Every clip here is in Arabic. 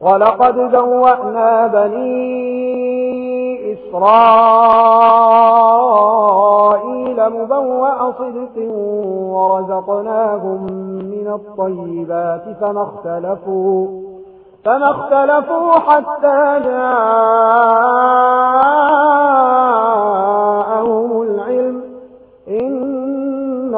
ولقد ذوأنا بني إسرائيل مبوأ صدق ورزقناهم من الطيبات فما اختلفوا, فما اختلفوا حتى جاءوا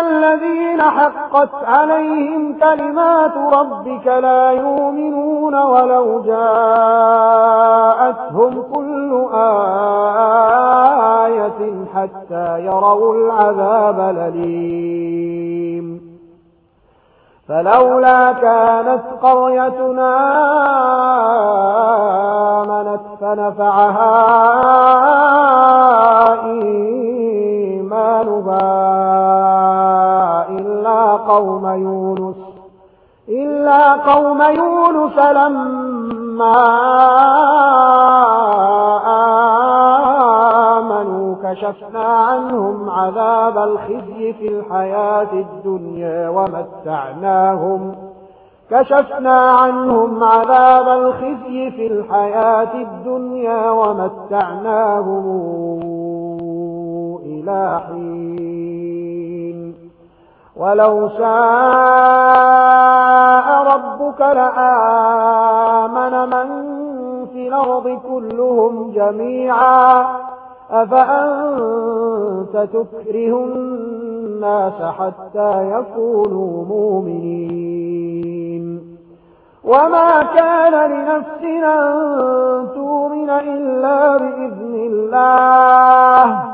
الذين حقت عليهم كلمات ربك لا يؤمنون ولو جاءتهم كل آية حتى يروا العذاب لليم فلولا كانت قريتنا آمنت فنفعها آمنت قوم يونس لما آمنوا كشفنا عنهم عذاب الخزي في الحياة الدنيا ومتعناهم كشفنا عنهم عذاب الخزي في الحياة الدنيا ومتعناهم إلى حين. ولو شاء ربك لآمن من في الأرض كلهم جميعا. أفأنت تكره الناس حتى يكونوا مؤمنين؟ وما كان لنفسنا أن تؤمن إلا بإذن الله.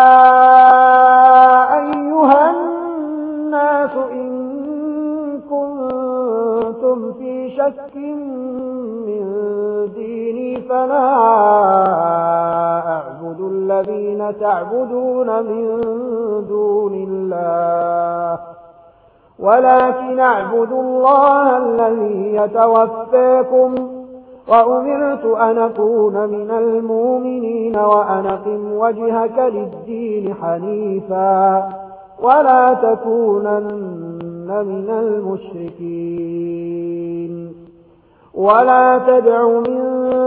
ربنا أعبد الذين تعبدون من دون الله ولكن أعبد الله الذي يتوفاكم وأمرت أن أكون من المؤمنين وأنقم وجهك للدين حنيفا ولا تكونن من المشركين ولا تدع من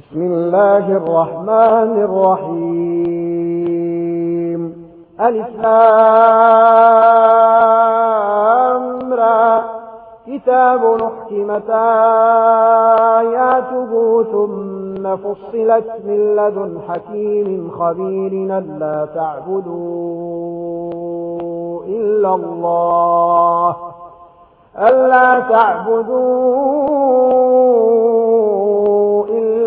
بسم الله الرحمن الرحيم. الإسلام را. كتاب نحكمت آياته ثم فصلت من لدن حكيم خبير ألا تعبدوا إلا الله. ألا تعبدوا